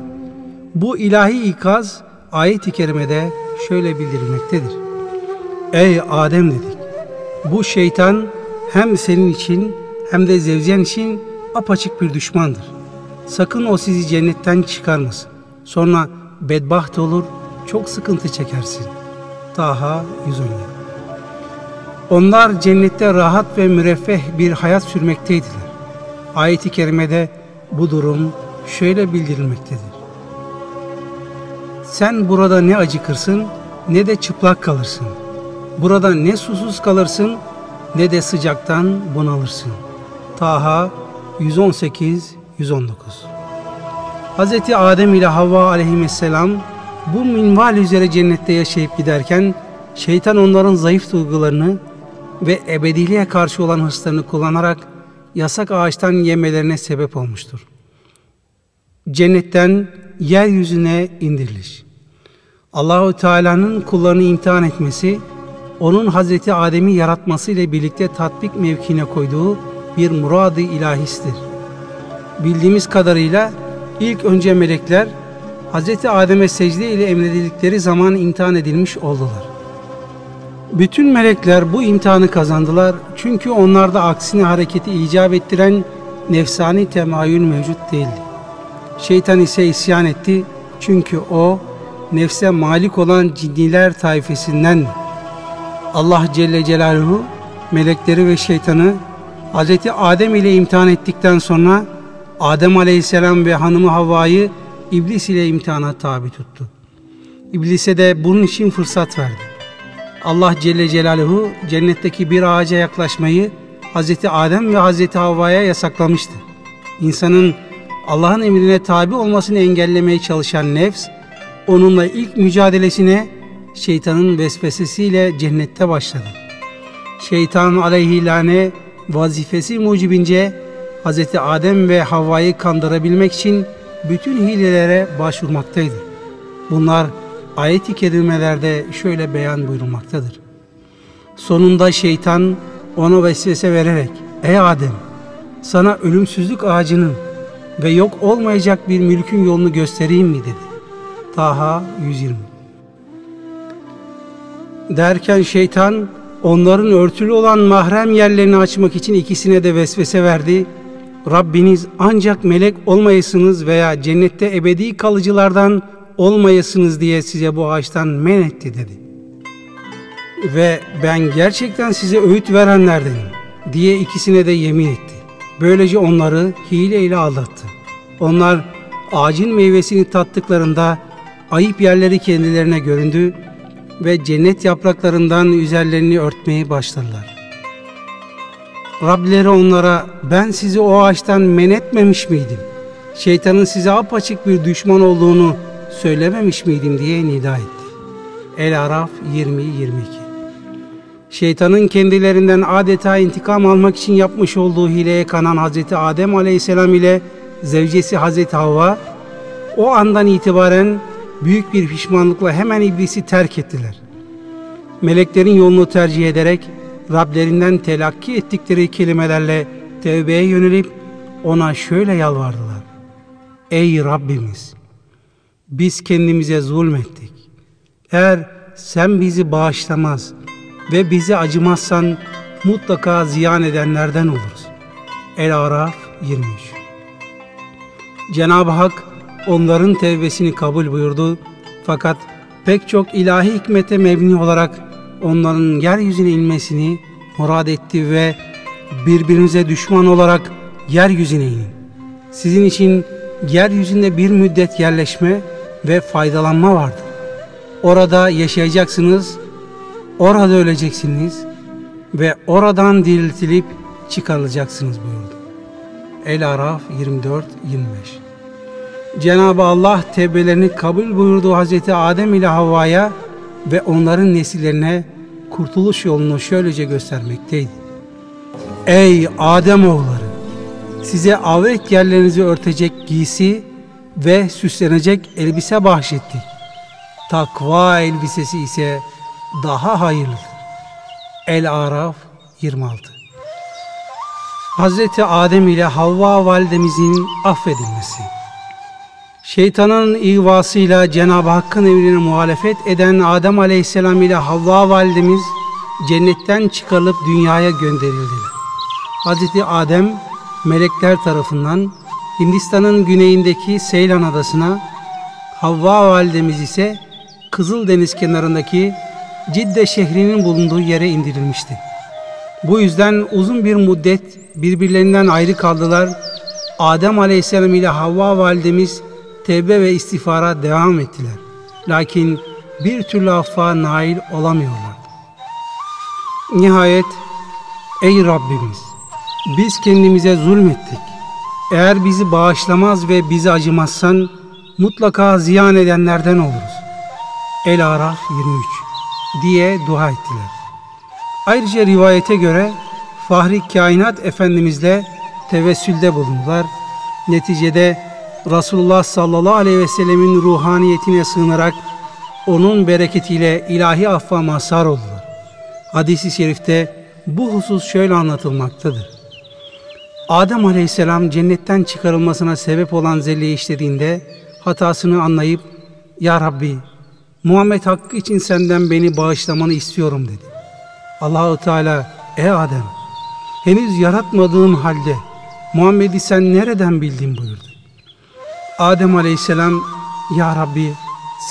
Bu ilahi ikaz ayet-i kerimede şöyle bildirilmektedir. Ey Adem dedik, bu şeytan hem senin için hem de zevcen için apaçık bir düşmandır. Sakın o sizi cennetten çıkarmasın. Sonra bedbaht olur, çok sıkıntı çekersin. Taha 117 Onlar cennette rahat ve müreffeh bir hayat sürmekteydiler. Ayet-i kerimede bu durum şöyle bildirilmektedir. Sen burada ne acıkırsın ne de çıplak kalırsın. Burada ne susuz kalırsın ne de sıcaktan bunalırsın. Taha 118 119 Hz. Adem ile Havva aleyhisselam bu minval üzere cennette yaşayıp giderken şeytan onların zayıf duygularını ve ebediliğe karşı olan hırslarını kullanarak yasak ağaçtan yemelerine sebep olmuştur. Cennetten yeryüzüne indiriliş. Allahu Teala'nın kullarını imtihan etmesi, onun Hazreti Adem'i yaratması ile birlikte tatbik mevkine koyduğu bir muradı. Bildiğimiz kadarıyla ilk önce melekler Hazreti Adem'e secde ile emredildikleri zaman imtihan edilmiş oldular. Bütün melekler bu imtihanı kazandılar çünkü onlarda aksine hareketi icap ettiren nefsani temayül mevcut değildi. Şeytan ise isyan etti çünkü o nefse malik olan cinniler tayfesinden Allah Celle Celaluhu melekleri ve şeytanı Hz. Adem ile imtihan ettikten sonra Adem Aleyhisselam ve hanımı Havva'yı iblis ile imtihana tabi tuttu. İblise de bunun için fırsat verdi. Allah Celle Celaluhu cennetteki bir ağaca yaklaşmayı Hz. Adem ve Hz. Havva'ya yasaklamıştı. İnsanın Allah'ın emrine tabi olmasını engellemeye çalışan nefs, onunla ilk mücadelesine şeytanın vesvesesiyle cennette başladı. Şeytan aleyhilane vazifesi mucibince Hz. Adem ve Havva'yı kandırabilmek için bütün hilelere başvurmaktaydı. Bunlar ayet-i kerimelerde şöyle beyan buyurulmaktadır. Sonunda şeytan ona vesvese vererek Ey Adem sana ölümsüzlük ağacının ve yok olmayacak bir mülkün yolunu göstereyim mi dedi. Taha 120 Derken şeytan onların örtülü olan mahrem yerlerini açmak için ikisine de vesvese verdi. Rabbiniz ancak melek olmayasınız veya cennette ebedi kalıcılardan olmayasınız diye size bu ağaçtan men etti dedi. Ve ben gerçekten size öğüt verenlerdenim diye ikisine de yemin etti. Böylece onları hileyle aldattı. Onlar ağacın meyvesini tattıklarında ayıp yerleri kendilerine göründü ve cennet yapraklarından üzerlerini örtmeye başladılar. Rableri onlara ben sizi o ağaçtan men etmemiş miydim? Şeytanın size apaçık bir düşman olduğunu söylememiş miydim diye nida etti. El-Araf 20-22 Şeytanın kendilerinden adeta intikam almak için yapmış olduğu hileye kanan Hz. Adem Aleyhisselam ile zevcesi Hz. Havva o andan itibaren büyük bir pişmanlıkla hemen iblisi terk ettiler. Meleklerin yolunu tercih ederek Rablerinden telakki ettikleri kelimelerle tevbeye yönelip ona şöyle yalvardılar. Ey Rabbimiz! Biz kendimize zulmettik. Eğer sen bizi bağışlamaz ve bizi acımazsan mutlaka ziyan edenlerden oluruz. El-Araf 23 Cenab-ı Hak onların tevbesini kabul buyurdu fakat pek çok ilahi hikmete mebni olarak onların yeryüzüne inmesini murad etti ve birbirinize düşman olarak yeryüzüne inin. Sizin için yeryüzünde bir müddet yerleşme ve faydalanma vardır. Orada yaşayacaksınız, orada öleceksiniz ve oradan diriltilip çıkarılacaksınız buyurdu. El-Araf 24-25 Cenab-ı Allah tevbelerini kabul buyurduğu Hazreti Adem ile Havva'ya ve onların nesillerine kurtuluş yolunu şöylece göstermekteydi. Ey Adem oğulları! Size avret yerlerinizi örtecek giysi ve süslenecek elbise bahşettik. Takva elbisesi ise daha hayırlıdır. El-Araf 26 Hazreti Adem ile Havva validemizin affedilmesi Şeytanın ihvasıyla Cenab-ı Hakk'ın emrine muhalefet eden Adem Aleyhisselam ile Havva validemiz cennetten çıkarılıp dünyaya gönderildiler. Hazreti Adem melekler tarafından Hindistan'ın güneyindeki Seylan adasına, Havva validemiz ise Kızıldeniz kenarındaki Cidde şehrinin bulunduğu yere indirilmişti. Bu yüzden uzun bir müddet birbirlerinden ayrı kaldılar. Adem Aleyhisselam ile Havva validemiz tevbe ve istiğfara devam ettiler. Lakin bir türlü affa nail olamıyorlardı. Nihayet ey Rabbimiz biz kendimize zulmettik. Eğer bizi bağışlamaz ve bizi acımazsan mutlaka ziyan edenlerden oluruz. El-Araf 23 diye dua ettiler. Ayrıca rivayete göre Fahri Kainat Efendimizle tevessülde bulundular. Neticede Resulullah sallallahu aleyhi ve sellemin ruhaniyetine sığınarak onun bereketiyle ilahi affa mazhar oldular. Hadis-i şerifte bu husus şöyle anlatılmaktadır. Adem aleyhisselam cennetten çıkarılmasına sebep olan zelleyi işlediğinde hatasını anlayıp Ya Rabbi Muhammed hakkı için senden beni bağışlamanı istiyorum dedi. Allahu Teala ey Adem henüz yaratmadığım halde Muhammed'i sen nereden bildin buyurdu. Adem aleyhisselam Ya Rabbi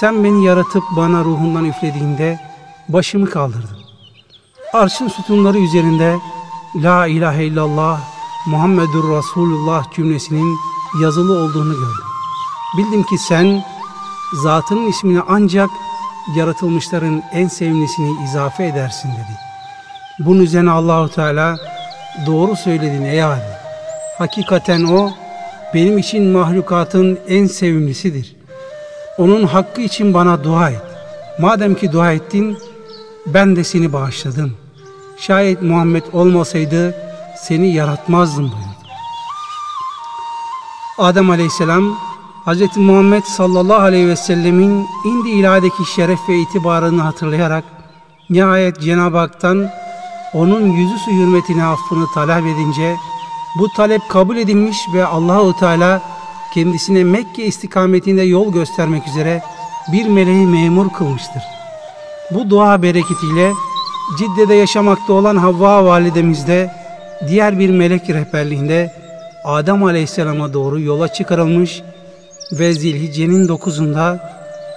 sen beni yaratıp bana ruhundan üflediğinde başımı kaldırdın. Arşın sütunları üzerinde La ilahe illallah Muhammedur Resulullah cümlesinin yazılı olduğunu gördüm. Bildim ki sen zatının ismini ancak yaratılmışların en sevimlisini izafe edersin dedi. Bunun üzerine Allahu Teala doğru söyledin ey Adem. Hakikaten o benim için mahlukatın en sevimlisidir. Onun hakkı için bana dua et. Madem ki dua ettin, ben de seni bağışladım. Şayet Muhammed olmasaydı seni yaratmazdım buyurdu. Adem aleyhisselam Hz. Muhammed sallallahu aleyhi ve sellemin indi ilahideki şeref ve itibarını hatırlayarak nihayet Cenab-ı Hak'tan onun yüzüsü hürmetine affını talep edince bu talep kabul edilmiş ve Allahu Teala kendisine Mekke istikametinde yol göstermek üzere bir meleği memur kılmıştır. Bu dua bereketiyle Cidde'de yaşamakta olan Havva validemiz de diğer bir melek rehberliğinde Adem Aleyhisselam'a doğru yola çıkarılmış ve Zilhicce'nin dokuzunda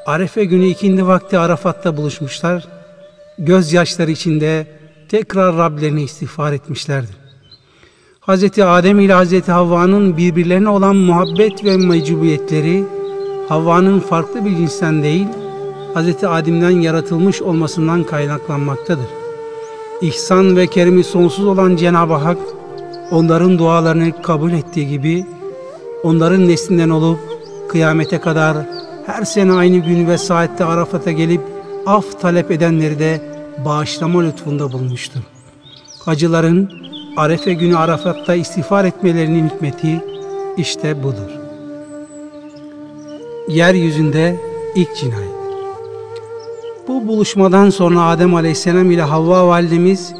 Arefe günü ikindi vakti Arafat'ta buluşmuşlar. Gözyaşları içinde tekrar Rablerine istiğfar etmişlerdir. Hz. Adem ile Hz. Havva'nın birbirlerine olan muhabbet ve mecbubiyetleri Havva'nın farklı bir cinsten değil, Hz. Adem'den yaratılmış olmasından kaynaklanmaktadır. İhsan ve kerimi sonsuz olan Cenab-ı Hak onların dualarını kabul ettiği gibi onların neslinden olup kıyamete kadar her sene aynı gün ve saatte Arafat'a gelip af talep edenleri de bağışlama lütfunda bulmuştur. Hacıların Arefe günü Arafat'ta istiğfar etmelerinin hikmeti işte budur. Yeryüzünde ilk cinayet. Bu buluşmadan sonra Adem Aleyhisselam ile Havva validemiz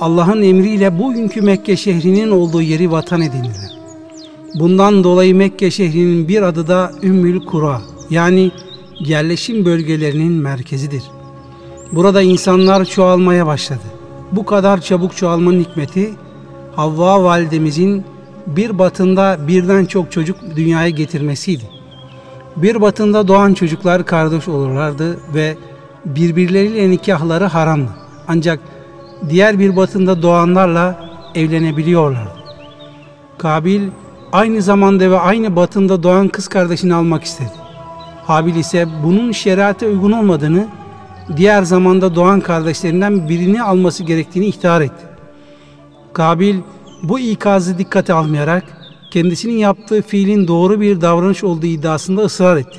Allah'ın emriyle bugünkü Mekke şehrinin olduğu yeri vatan edindiler. Bundan dolayı Mekke şehrinin bir adı da Ümmül Kura yani yerleşim bölgelerinin merkezidir. Burada insanlar çoğalmaya başladı. Bu kadar çabuk çoğalmanın hikmeti Havva validemizin bir batında birden çok çocuk dünyaya getirmesiydi. Bir batında doğan çocuklar kardeş olurlardı ve birbirleriyle nikahları haramdı. Ancak diğer bir batında doğanlarla evlenebiliyorlardı. Kabil aynı zamanda ve aynı batında doğan kız kardeşini almak istedi. Habil ise bunun şeriate uygun olmadığını, diğer zamanda doğan kardeşlerinden birini alması gerektiğini ihtar etti. Kabil bu ikazı dikkate almayarak kendisinin yaptığı fiilin doğru bir davranış olduğu iddiasında ısrar etti.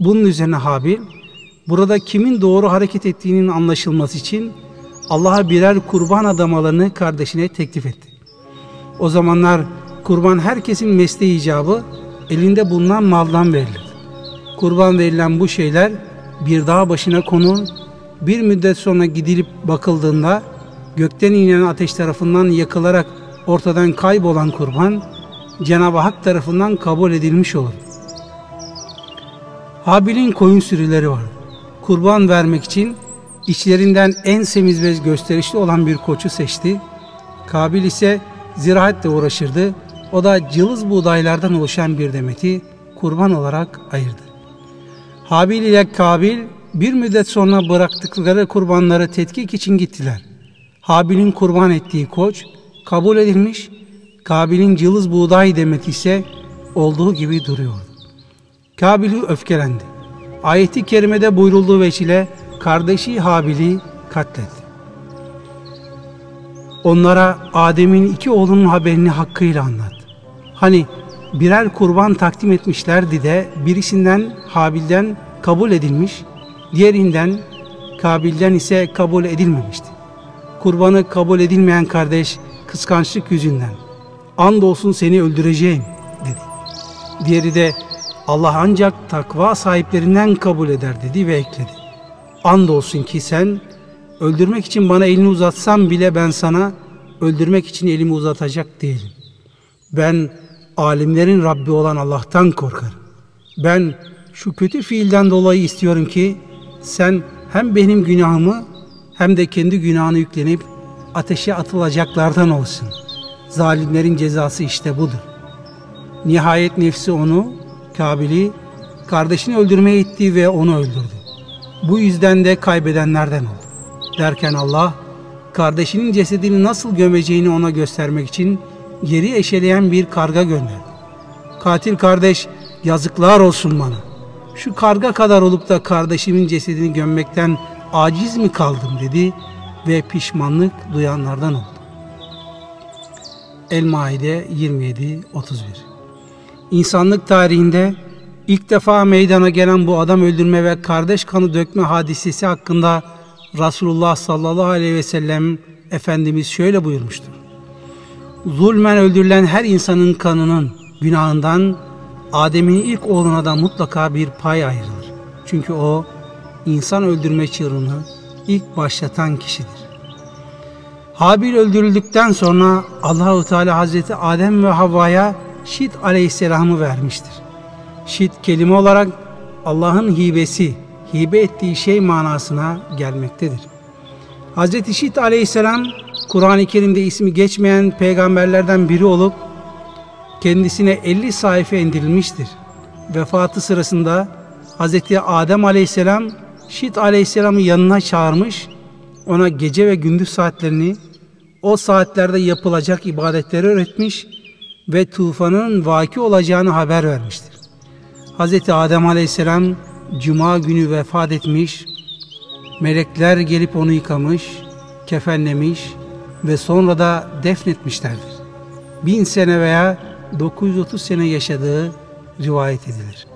Bunun üzerine Habil, burada kimin doğru hareket ettiğinin anlaşılması için Allah'a birer kurban adamalarını kardeşine teklif etti. O zamanlar kurban herkesin mesleği icabı elinde bulunan maldan verilir. Kurban verilen bu şeyler bir dağ başına konur, bir müddet sonra gidilip bakıldığında gökten inen ateş tarafından yakılarak ortadan kaybolan kurban Cenab-ı Hak tarafından kabul edilmiş olur. Habil'in koyun sürüleri var. Kurban vermek için içlerinden en semiz ve gösterişli olan bir koçu seçti. Kabil ise ziraatle uğraşırdı. O da cılız buğdaylardan oluşan bir demeti kurban olarak ayırdı. Habil ile Kabil bir müddet sonra bıraktıkları kurbanları tetkik için gittiler. Habil'in kurban ettiği koç kabul edilmiş, Kabil'in cılız buğday demeti ise olduğu gibi duruyordu. Kabil'i öfkelendi. Ayeti kerimede buyurulduğu veçile kardeşi Habil'i katletti. Onlara Adem'in iki oğlunun haberini hakkıyla anlattı. Hani birer kurban takdim etmişlerdi de birisinden Habil'den kabul edilmiş, diğerinden Kabil'den ise kabul edilmemişti. Kurbanı kabul edilmeyen kardeş kıskançlık yüzünden andolsun seni öldüreceğim dedi. Diğeri de Allah ancak takva sahiplerinden kabul eder dedi ve ekledi. Andolsun ki sen öldürmek için bana elini uzatsam bile ben sana öldürmek için elimi uzatacak değilim. Ben alimlerin Rabbi olan Allah'tan korkarım. Ben şu kötü fiilden dolayı istiyorum ki sen hem benim günahımı hem de kendi günahını yüklenip ateşe atılacaklardan olsun. Zalimlerin cezası işte budur. Nihayet nefsi onu, Kabil'i, kardeşini öldürmeye itti ve onu öldürdü. Bu yüzden de kaybedenlerden oldu. Derken Allah, kardeşinin cesedini nasıl gömeceğini ona göstermek için geri eşeleyen bir karga gönderdi. Katil kardeş, yazıklar olsun bana. Şu karga kadar olup da kardeşimin cesedini gömmekten aciz mi kaldım dedi ve pişmanlık duyanlardan oldu. El-Maide 27-31 İnsanlık tarihinde ilk defa meydana gelen bu adam öldürme ve kardeş kanı dökme hadisesi hakkında Resulullah sallallahu aleyhi ve sellem Efendimiz şöyle buyurmuştur. Zulmen öldürülen her insanın kanının, günahından Adem'in ilk oğluna da mutlaka bir pay ayrılır. Çünkü o insan öldürme çığırını ilk başlatan kişidir. Habil öldürüldükten sonra Allahu Teala Hazreti Adem ve Havva'ya Şit Aleyhisselam'ı vermiştir. Şit kelime olarak Allah'ın hibesi, hibe ettiği şey manasına gelmektedir. Hazreti Şit Aleyhisselam Kur'an-ı Kerim'de ismi geçmeyen peygamberlerden biri olup kendisine 50 sayfa indirilmiştir. Vefatı sırasında Hazreti Adem Aleyhisselam Şit Aleyhisselam'ı yanına çağırmış, ona gece ve gündüz saatlerini, o saatlerde yapılacak ibadetleri öğretmiş ve tufanın vaki olacağını haber vermiştir. Hz. Adem Aleyhisselam Cuma günü vefat etmiş, melekler gelip onu yıkamış, kefenlemiş ve sonra da defnetmişlerdir. Bin sene veya 930 sene yaşadığı rivayet edilir.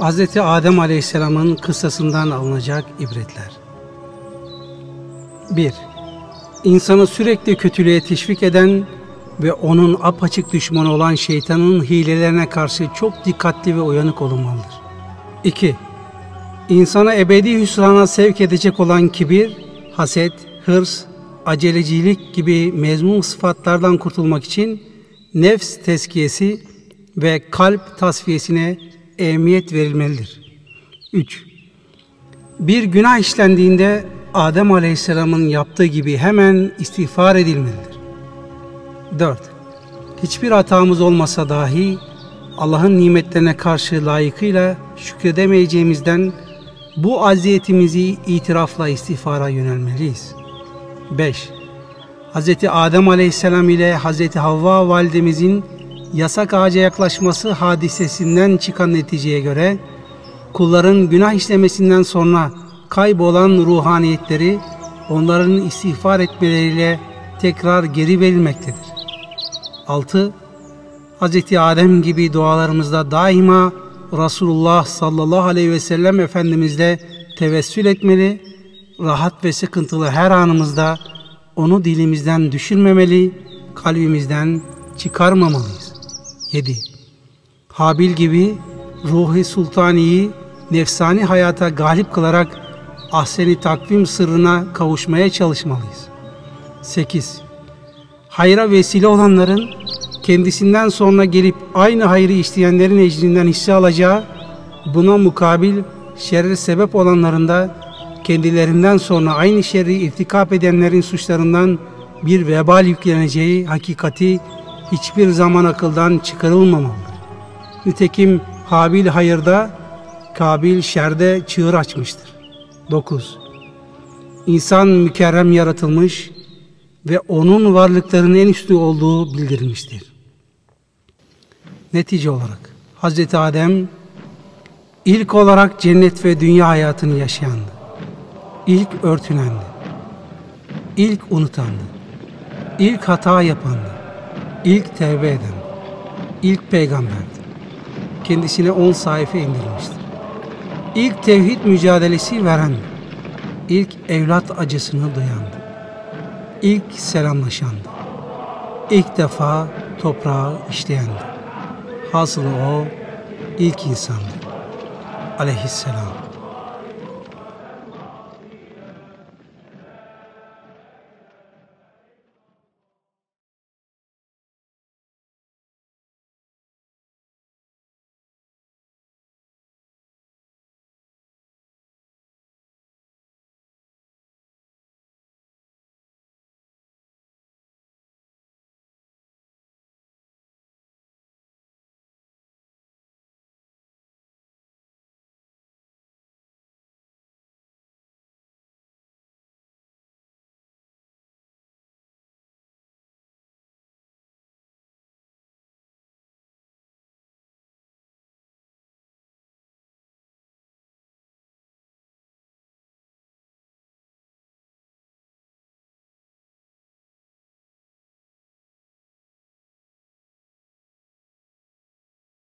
Hz. Adem Aleyhisselam'ın kıssasından alınacak ibretler. 1. İnsanı sürekli kötülüğe teşvik eden ve onun apaçık düşmanı olan şeytanın hilelerine karşı çok dikkatli ve uyanık olunmalıdır. 2. İnsana ebedi hüsrana sevk edecek olan kibir, haset, hırs, acelecilik gibi mezmum sıfatlardan kurtulmak için nefs teskiyesi ve kalp tasfiyesine ehemmiyet verilmelidir. 3. Bir günah işlendiğinde Adem Aleyhisselam'ın yaptığı gibi hemen istiğfar edilmelidir. 4. Hiçbir hatamız olmasa dahi Allah'ın nimetlerine karşı layıkıyla şükredemeyeceğimizden bu aziyetimizi itirafla istiğfara yönelmeliyiz. 5. Hz. Adem Aleyhisselam ile Hz. Havva validemizin yasak ağaca yaklaşması hadisesinden çıkan neticeye göre kulların günah işlemesinden sonra kaybolan ruhaniyetleri onların istiğfar etmeleriyle tekrar geri verilmektedir. 6. Hz. Adem gibi dualarımızda daima Resulullah sallallahu aleyhi ve sellem Efendimizle tevessül etmeli, rahat ve sıkıntılı her anımızda onu dilimizden düşürmemeli, kalbimizden çıkarmamalıyız. 7. Habil gibi ruhi sultaniyi nefsani hayata galip kılarak ahseni takvim sırrına kavuşmaya çalışmalıyız. 8. Hayra vesile olanların kendisinden sonra gelip aynı hayrı isteyenlerin ecrinden hisse alacağı, buna mukabil şerre sebep olanların da kendilerinden sonra aynı şerri irtikap edenlerin suçlarından bir vebal yükleneceği hakikati hiçbir zaman akıldan çıkarılmamalıdır. Nitekim Habil hayırda, Kabil şerde çığır açmıştır. 9. İnsan mükerrem yaratılmış ve onun varlıklarının en üstü olduğu bildirilmiştir. Netice olarak Hz. Adem ilk olarak cennet ve dünya hayatını yaşayandı. İlk örtünendi. İlk unutandı. İlk hata yapandı. İlk tevbe eden. İlk peygamberdi. Kendisine on sayfa indirilmiştir. İlk tevhid mücadelesi veren, ilk evlat acısını duyandı. İlk selamlaşandı. İlk defa toprağı işleyendi. Hasılı o ilk insandı. Aleyhisselam.